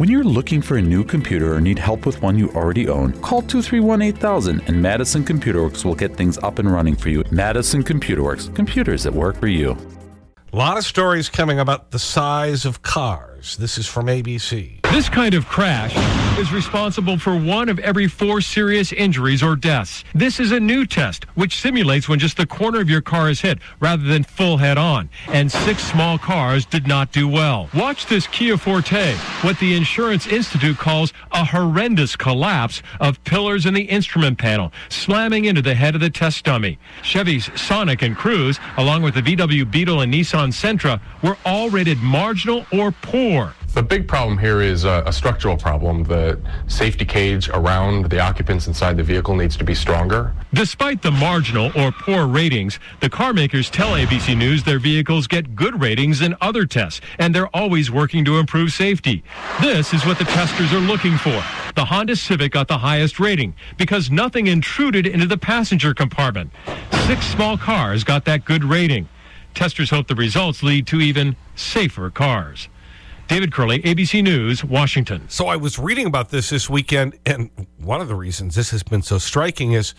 When you're looking for a new computer or need help with one you already own, call 231 8000 and Madison Computer Works will get things up and running for you. Madison Computer Works, computers that work for you. A lot of stories coming about the size of cars. This is from ABC. This kind of crash is responsible for one of every four serious injuries or deaths. This is a new test, which simulates when just the corner of your car is hit rather than full head on. And six small cars did not do well. Watch this Kia Forte, what the Insurance Institute calls a horrendous collapse of pillars in the instrument panel, slamming into the head of the test dummy. Chevy's Sonic and Cruze, along with the VW Beetle and Nissan Sentra, were all rated marginal or poor. The big problem here is a, a, structural problem. The safety cage around the occupants inside the vehicle needs to be stronger. Despite the marginal or poor ratings, the car makers tell ABC News their vehicles get good ratings in other tests, and they're always working to improve safety. This is what the testers are looking for. The Honda Civic got the highest rating because nothing intruded into the passenger compartment. Six small cars got that good rating. Testers hope the results lead to even safer cars. David Kerley, ABC News, Washington. So I was reading about this this weekend, and one of the reasons this has been so striking is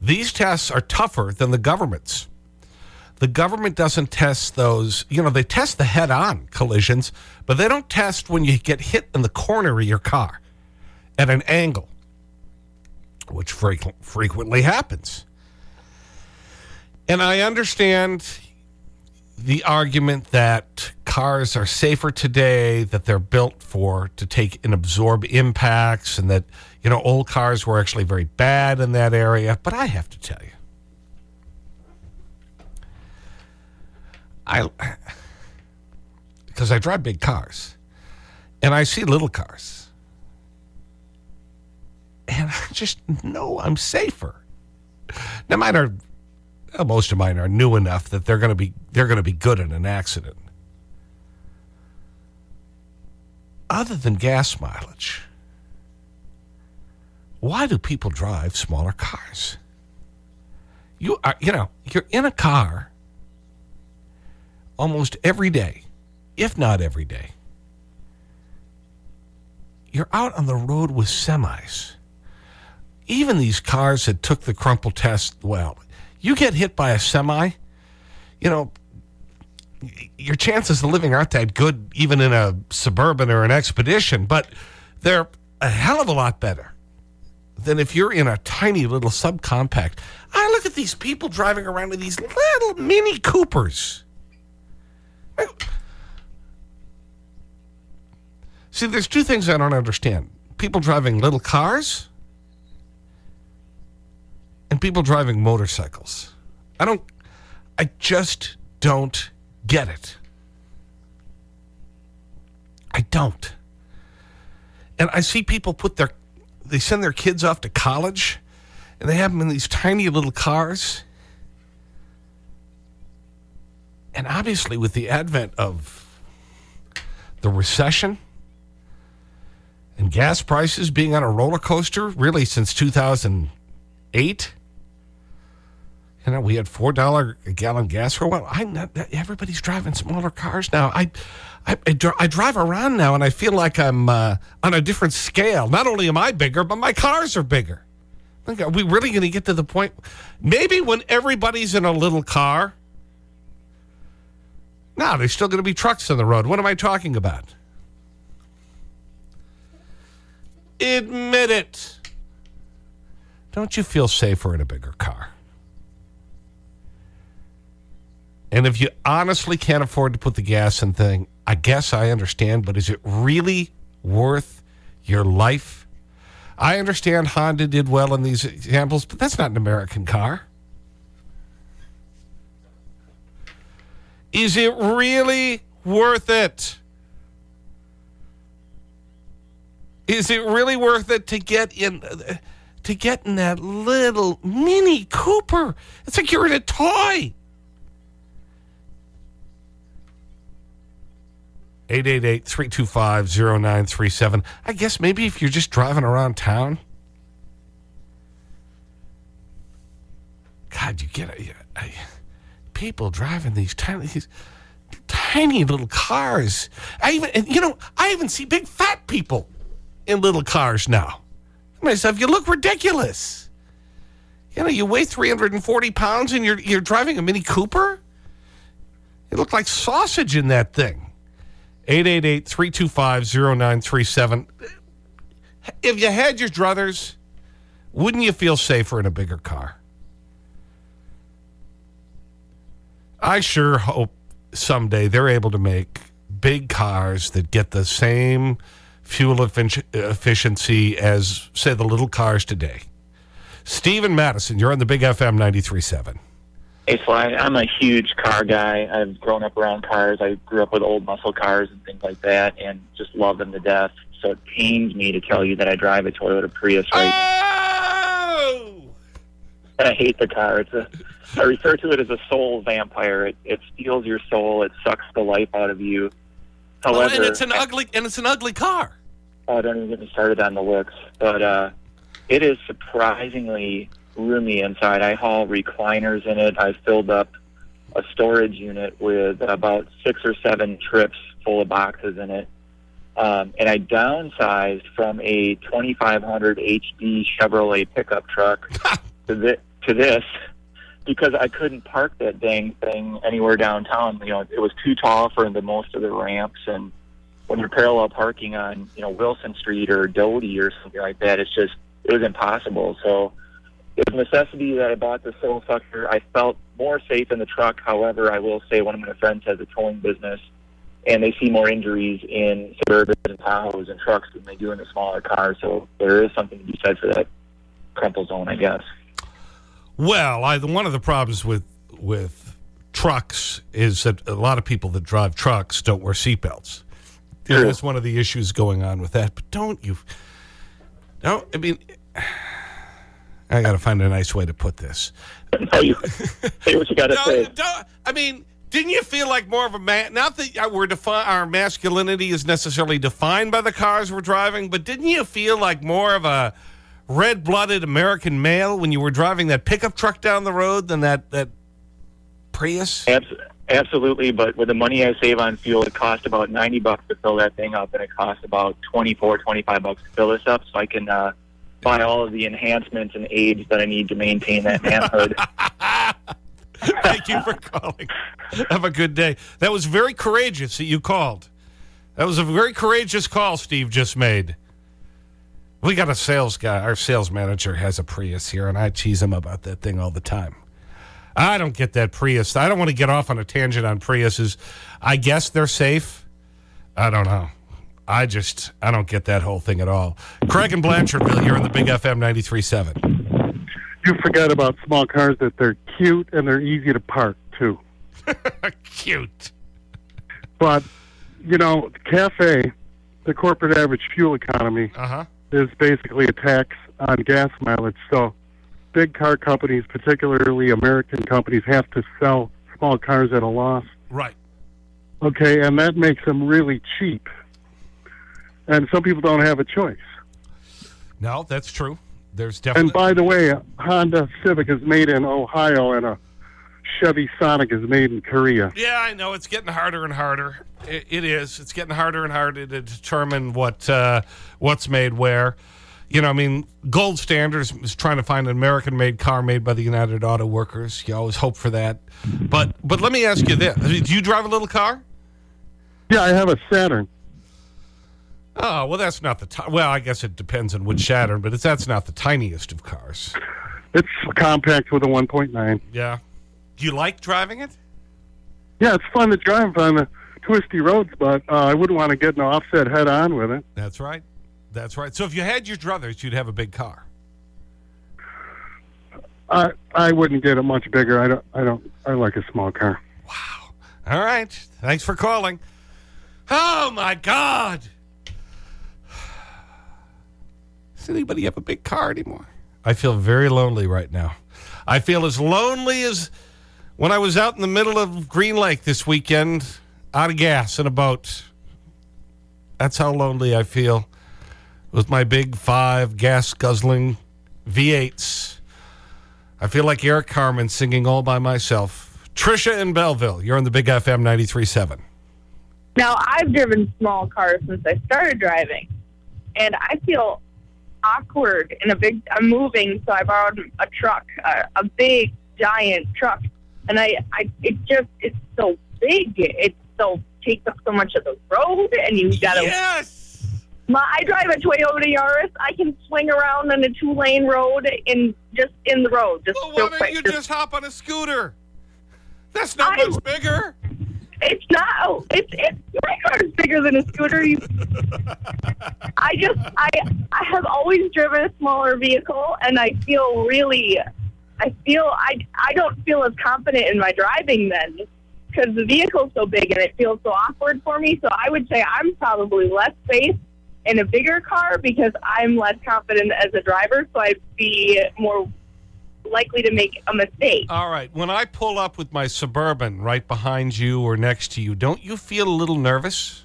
these tests are tougher than the government's. The government doesn't test those, you know, they test the head on collisions, but they don't test when you get hit in the corner of your car at an angle, which frequently happens. And I understand the argument that cars are safer today, that they're built for to take and absorb impacts, and that, you know, old cars were actually very bad in that area. But I have to tell you, I, because I drive big cars, and I see little cars, and I just know I'm safer. Now, mine are most of mine are new enough that they're going to be, they're going to be good in an accident. Other than gas mileage, why do people drive smaller cars? You, are, you know, you're in a car almost every day, if not every day. You're out on the road with semis. Even these cars that took the crumple test well, you get hit by a semi, you know, your chances of living aren't that good even in a suburban or an expedition, but they're a hell of a lot better than if you're in a tiny little subcompact. I look at these people driving around in these little Mini Coopers. See, there's two things I don't understand. People driving little cars and people driving motorcycles. I don't, I just don't get it. I don't. And I see people put their, they send their kids off to college and they have them in these tiny little cars. And obviously, with the advent of the recession and gas prices being on a roller coaster, really since 2008, know, we had $4 a gallon gas for a while. I, everybody's driving smaller cars now. I, I, I, drive around now and I feel like I'm uh, on a different scale. Not only am I bigger, but my cars are bigger. Are we really going to get to the point? Maybe when everybody's in a little car. No, there's still going to be trucks on the road. What am I talking about? Admit it. Don't you feel safer in a bigger car? And if you honestly can't afford to put the gas in thing, I guess I understand, but is it really worth your life? I understand Honda did well in these examples, but that's not an American car. Is it really worth it? Is it really worth it to get in to get in that little Mini Cooper? It's like you're in a toy. 888-325-0937. I guess maybe if you're just driving around town. God, you get people driving these tiny, these tiny little cars. I even, you know, I even see big fat people in little cars now. Myself, you look ridiculous. You know, you weigh 340 pounds and you're, you're driving a Mini Cooper? You look like sausage in that thing. 888-325-0937. If you had your druthers, wouldn't you feel safer in a bigger car? I sure hope someday they're able to make big cars that get the same fuel efficiency as, say, the little cars today. Stephen Madison, you're on the Big FM 93.7. Hey, Sly, I'm a huge car guy. I've grown up around cars. I grew up with old muscle cars and things like that and just love them to death. So it pains me to tell you that I drive a Toyota Prius right oh! now. And I hate the car. It's a, I refer to it as a soul vampire. It, it steals your soul. It sucks the life out of you. However, oh, and it's an ugly and it's an ugly car. I don't even get me started on the looks. But uh, it is surprisingly roomy inside. I haul recliners in it. I filled up a storage unit with about six or seven trips full of boxes in it. Um, and I downsized from a 2500 HD Chevrolet pickup truck to, thi- to this because I couldn't park that dang thing anywhere downtown. You know, it was too tall for the most of the ramps, and when you're parallel parking on you know Wilson Street or Doty or something like that, it's just it was impossible. So it was a necessity that I bought the soul sucker. I felt more safe in the truck. However, I will say one of my friends has a towing business, and they see more injuries in Suburbans and Tahoes and trucks than they do in the smaller cars. So there is something to be said for that crumple zone, I guess. Well, I, one of the problems with, with trucks is that a lot of people that drive trucks don't wear seatbelts. That's one of the issues going on with that. But don't you... No, I mean... I got to find a nice way to put this. No, you, say what you got to No, say. I mean, didn't you feel like more of a man? Not that we're our masculinity is necessarily defined by the cars we're driving, but didn't you feel like more of a red blooded American male when you were driving that pickup truck down the road than that, that Prius? Abs- absolutely, but with the money I save on fuel, it costs about 90 bucks to fill that thing up, and it costs about 24, 25 bucks to fill this up, so I can uh, buy all of the enhancements and aids that I need to maintain that manhood. Thank you for calling. Have a good day. That was very courageous that you called. That was a very courageous call Steve just made. We got a sales guy. Our sales manager has a Prius here, and I tease him about that thing all the time. I don't get that Prius. I don't want to get off on a tangent on Priuses. I guess they're safe. I don't know. I just, I don't get that whole thing at all. Craig and Blanchardville, you're in the Big FM 93.7. You forget about small cars that they're cute and they're easy to park too. Cute. But you know, cafe, the corporate average fuel economy Uh-huh. is basically a tax on gas mileage. So big car companies, particularly American companies, have to sell small cars at a loss. Right. Okay, and that makes them really cheap. And some people don't have a choice. No, that's true. There's definitely. And by the way, Honda Civic is made in Ohio, and a Chevy Sonic is made in Korea. Yeah, I know. It's getting harder and harder. It, it is. It's getting harder and harder to determine what, uh, what's made where. You know, I mean, Gold Standard is, is trying to find an American-made car made by the United Auto Workers. You always hope for that. But, but let me ask you this. Do you drive a little car? Yeah, I have a Saturn. Oh, well, that's not the... Well, I guess it depends on which Saturn, but it's, that's not the tiniest of cars. It's compact with a 1.9. Yeah. Do you like driving it? Yeah, it's fun to drive on the twisty roads, but uh, I wouldn't want to get an offset head on with it. That's right. That's right. So if you had your druthers, you'd have a big car. I I wouldn't get it much bigger. I don't. I don't. I like a small car. Wow. All right. Thanks for calling. Oh, my God. Does anybody have a big car anymore? I feel very lonely right now. I feel as lonely as when I was out in the middle of Green Lake this weekend, out of gas in a boat. That's how lonely I feel with my big five gas guzzling V8s. I feel like Eric Carmen singing all by myself. Trisha in Belleville, you're on the Big FM 93.7. Now, I've driven small cars since I started driving, and I feel awkward in a big. I'm moving, so I borrowed a truck, a, a big, giant truck, and I, I, it just, it's so big. It's so takes up so much of the road, and you gotta. Yes! My, I drive a Toyota Yaris. I can swing around on a two-lane road in just in the road, just Well, why don't you Just- just hop on a scooter? That's not I- much bigger. It's not. Oh, it's it's my car's bigger than a scooter. I just I I have always driven a smaller vehicle, and I feel really, I feel I I don't feel as confident in my driving then because the vehicle's so big and it feels so awkward for me. So I would say I'm probably less safe in a bigger car because I'm less confident as a driver. So I'd be more likely to make a mistake. All right. When I pull up with my Suburban right behind you or next to you, don't you feel a little nervous?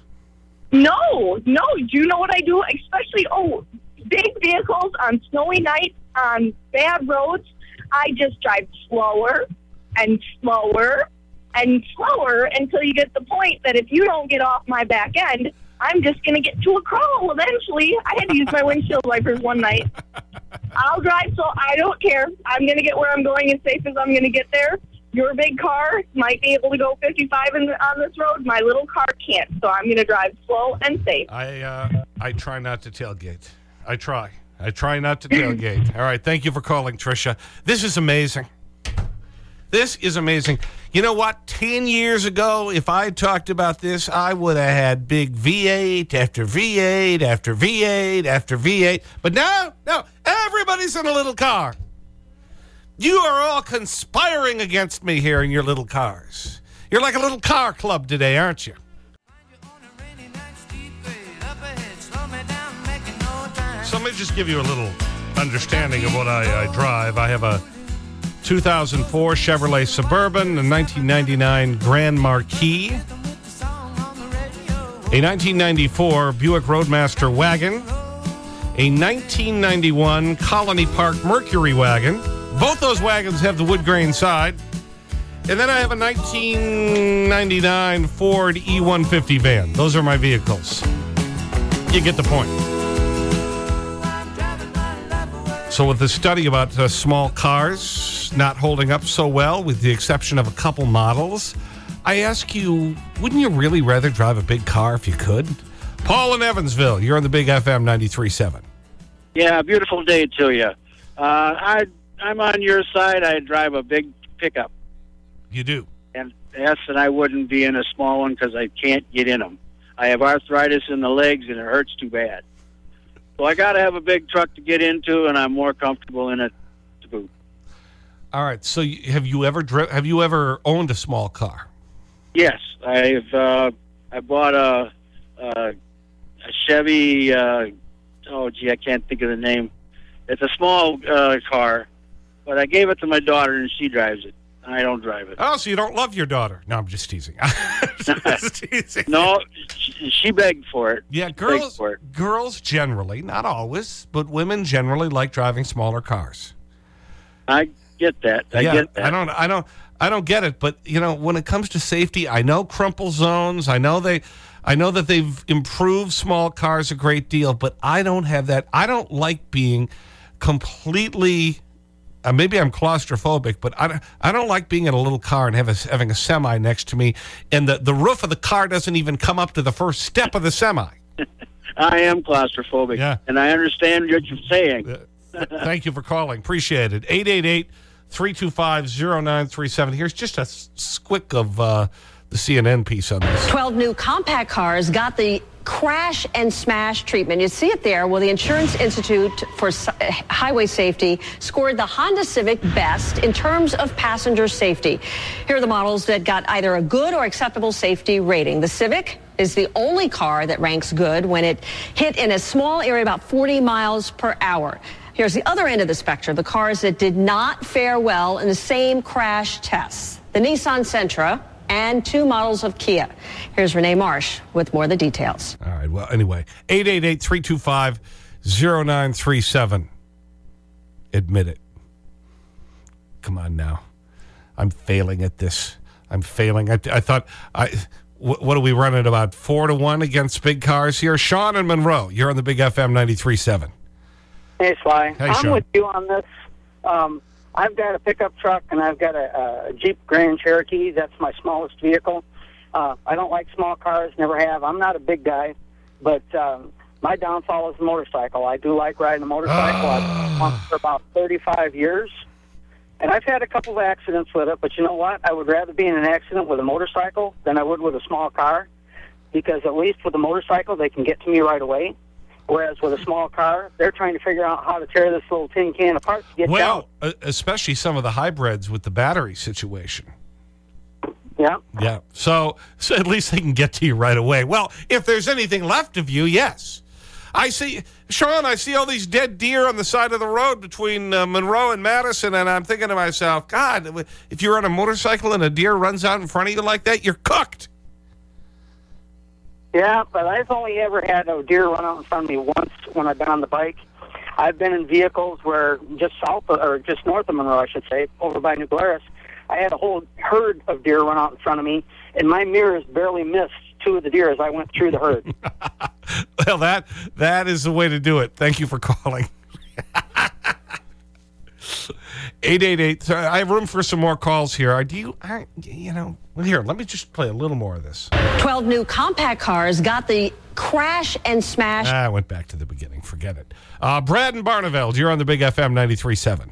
No, no. Do you know what I do? Especially, oh, big vehicles on snowy nights, on bad roads. I just drive slower and slower and slower until you get the point that if you don't get off my back end, I'm just going to get to a crawl eventually. I had to use my windshield wipers one night. I'll drive, so I don't care. I'm going to get where I'm going as safe as I'm going to get there. Your big car might be able to go 55 in, on this road. My little car can't, so I'm going to drive slow and safe. I, uh, I try not to tailgate. I try. I try not to tailgate. All right. Thank you for calling, Tricia. This is amazing. This is amazing. You know what? 10 years ago, if I had talked about this, I would have had big V8 after V8 after V8 after V8. But now, no, everybody's in a little car. You are all conspiring against me here in your little cars. You're like a little car club today, aren't you? So let me just give you a little understanding of what I, I drive. I have a 2004 Chevrolet Suburban, a 1999 Grand Marquis, a 1994 Buick Roadmaster wagon, a 1991 Colony Park Mercury wagon. Both those wagons have the wood grain side. And then I have a 1999 Ford E150 van. Those are my vehicles. You get the point. So, with the study about uh, small cars not holding up so well, with the exception of a couple models, I ask you, wouldn't you really rather drive a big car if you could? Paul in Evansville, you're on the Big FM 93.7. Yeah, beautiful day to you. Uh, I I'm on your side. I drive a big pickup, You do. and yes, and I wouldn't be in a small one because I can't get in them. I have arthritis in the legs, and it hurts too bad. So I got to have a big truck to get into, and I'm more comfortable in it. All right. So, you- have you ever have you ever owned a small car? Yes, I've uh, I bought a a, a Chevy. Uh, oh, gee, I can't think of the name. It's a small uh, car, but I gave it to my daughter, and she drives it. I don't drive it. Oh, so you don't love your daughter? No, I'm just teasing. just teasing. No, she, she begged for it. Yeah, girls, for it. girls generally, not always, but women generally like driving smaller cars. I get that. I yeah, get that. I don't, I don't, I don't get it. But you know, when it comes to safety, I know crumple zones. I know they, I know that they've improved small cars a great deal. But I don't have that. I don't like being completely. Uh, maybe I'm claustrophobic, but I don't, I don't like being in a little car and have a, having a semi next to me, and the, the roof of the car doesn't even come up to the first step of the semi. I am claustrophobic. Yeah. And I understand what you're saying. Thank you for calling. Appreciate it. 888 325 0937. Here's just a squick of uh, the CNN piece on this. 12 new compact cars got the crash and smash treatment. You see it there. Well, the Insurance Institute for Highway Safety scored the Honda Civic best in terms of passenger safety. Here are the models that got either a good or acceptable safety rating. The Civic is the only car that ranks good when it hit in a small area about 40 miles per hour. Here's the other end of the spectrum, the cars that did not fare well in the same crash tests. The Nissan Sentra and two models of Kia. Here's Rene Marsh with more of the details. All right. Well, anyway, 888 325 0937. Admit it. Come on now. I'm failing at this. I'm failing. I, I thought, I, Wh- what are we running about four to one against big cars here? Sean and Monroe, you're on the Big FM 93.7. Hey, Sly. Hey, I'm Sean. with you on this. Um, I've got a pickup truck and I've got a, a Jeep Grand Cherokee. That's my smallest vehicle. Uh, I don't like small cars, never have. I'm not a big guy, but um, my downfall is the motorcycle. I do like riding a motorcycle. I've been it for about 35 years. And I've had a couple of accidents with it, but you know what? I would rather be in an accident with a motorcycle than I would with a small car because at least with a motorcycle, they can get to me right away. Whereas with a small car, they're trying to figure out how to tear this little tin can apart to get Well, uh, especially some of the hybrids with the battery situation. Yeah. Yeah. So, so at least they can get to you right away. Well, if there's anything left of you, yes. I see, Sean, I see all these dead deer on the side of the road between uh, Monroe and Madison, and I'm thinking to myself, God, if you're on a motorcycle and a deer runs out in front of you like that, you're cooked. Yeah, but I've only ever had a deer run out in front of me once when I've been on the bike. I've been in vehicles where just south of, or just north of Monroe, I should say, over by New Glarus, I had a whole herd of deer run out in front of me, and my mirrors barely missed two of the deer as I went through the herd. Well, that, that is the way to do it. Thank you for calling. 888. So I have room for some more calls here. Do you, I, you know, well, here, let me just play a little more of this. 12 new compact cars got the crash and smash. Ah, I went back to the beginning. Forget it. Uh, Brad and Barneveld, you're on the Big FM 93.7.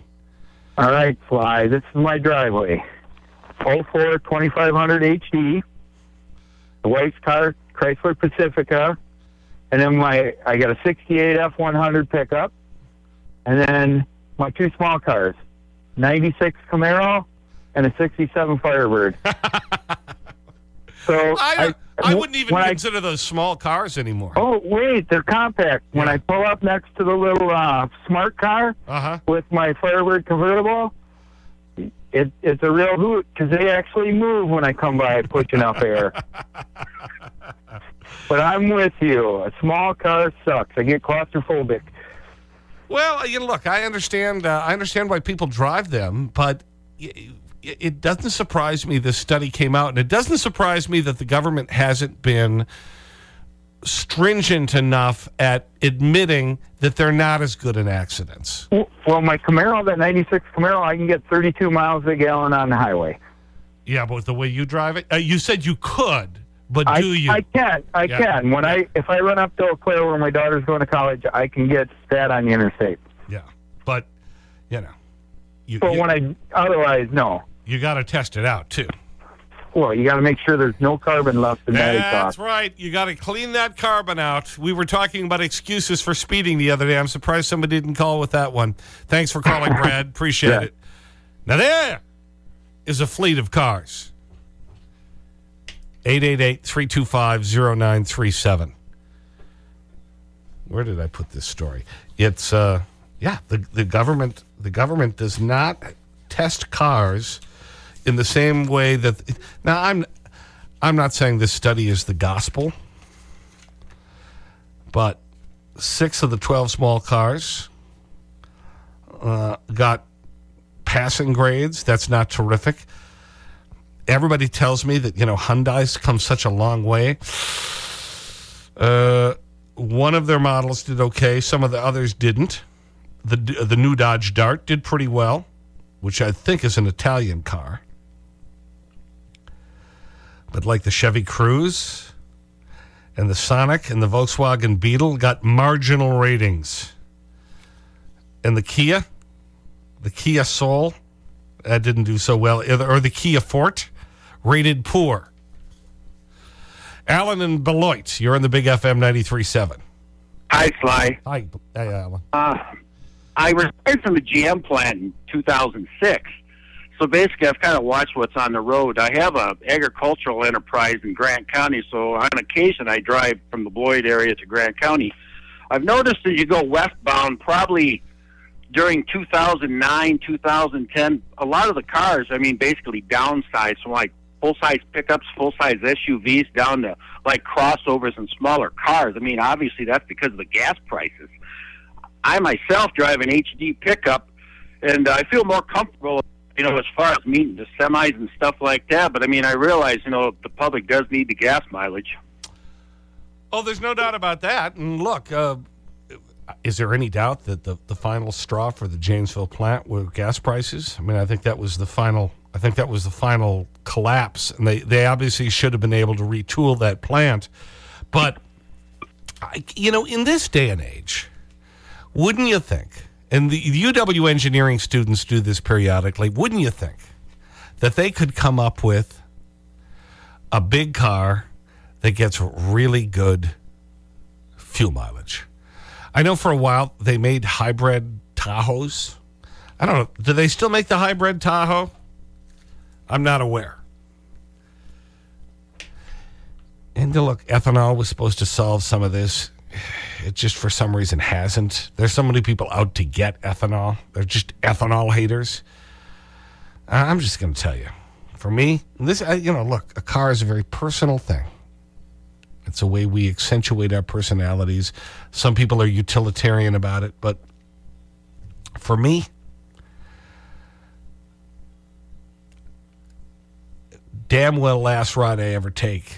All right, Sly. This is my driveway. 04 2500 HD. The wife's car, Chrysler Pacifica. And then my, I got a 68 F100 pickup. And then my two small cars, 96 Camaro and a 67 Firebird. so I, don't- I wouldn't even when I- consider those small cars anymore. Oh wait, they're compact. When I pull up next to the little uh, smart car Uh-huh. with my Firebird convertible, it, it's a real hoot because they actually move when I come by pushing up air. but I'm with you. A small car sucks. I get claustrophobic. Well, you know, look, I understand, uh, I understand why people drive them, but it doesn't surprise me this study came out, and it doesn't surprise me that the government hasn't been stringent enough at admitting that they're not as good in accidents. Well, my Camaro, that 96 Camaro, I can get 32 miles a gallon on the highway. Yeah, but the way you drive it, uh, you said you could, but I, do you? I can. I Yeah. can. When I if I run up to Eau Claire where my daughter's going to college, I can get that on the interstate. yeah, but, you know, you, But you, when I otherwise, no. you got to test it out, too. Well, you got to make sure there's no carbon left in that exhaust. That's right. You got to clean that carbon out. We were talking about excuses for speeding the other day. I'm surprised somebody didn't call with that one. Thanks for calling, Brad. Appreciate Yeah. it. Now, there is a fleet of cars. 888 325 0937. Where did I put this story? It's, uh, yeah, the, the, government, the government does not test cars in the same way that. Now, I'm, I'm not saying this study is the gospel, but six of the 12 small cars uh, got passing grades. That's not terrific. Everybody tells me that, you know, Hyundai's come such a long way. Uh, one of their models did okay. Some of the others didn't. The, the new Dodge Dart did pretty well, which I think is an Italian car. But like the Chevy Cruze and the Sonic and the Volkswagen Beetle got marginal ratings. And the Kia, the Kia Soul, that didn't do so well. Or the Kia Forte, rated poor. Alan and Beloit, you're on the Big FM 93.7. Hi, Sly. Hi, hey, Alan. Uh, I retired from the GM plant in 2006. So basically, I've kind of watched what's on the road. I have a agricultural enterprise in Grant County, so on occasion I drive from the Boyd area to Grant County. I've noticed as you go westbound, probably during 2009, 2010, a lot of the cars, I mean, basically downsized from like full size pickups, full size SUVs down to like crossovers and smaller cars. I mean, obviously that's because of the gas prices. I myself drive an HD pickup, and I feel more comfortable you know, as far as meeting the semis and stuff like that. But I mean, I realize, you know, the public does need the gas mileage. Oh, there's no doubt about that. And look, uh, is there any doubt that the, the final straw for the Janesville plant were gas prices? I mean, I think that was the final, I think that was the final collapse. And they, they obviously should have been able to retool that plant. But, I, you know, in this day and age, wouldn't you think, and the UW engineering students do this periodically, wouldn't you think that they could come up with a big car that gets really good fuel mileage? I know for a while they made hybrid Tahoes. I don't know. Do they still make the hybrid Tahoe? I'm not aware. And look, ethanol was supposed to solve some of this. It just for some reason hasn't. There's so many people out to get ethanol. They're just ethanol haters. I'm just going to tell you. For me, this, you know, look, a car is a very personal thing. It's a way we accentuate our personalities. Some people are utilitarian about it, but for me, damn well last ride I ever take,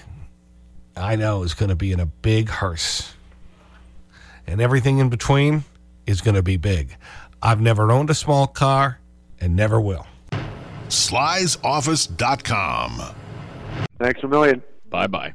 I know is going to be in a big hearse. And everything in between is going to be big. I've never owned a small car and never will. Sly'sOffice.com. Thanks a million. Bye bye.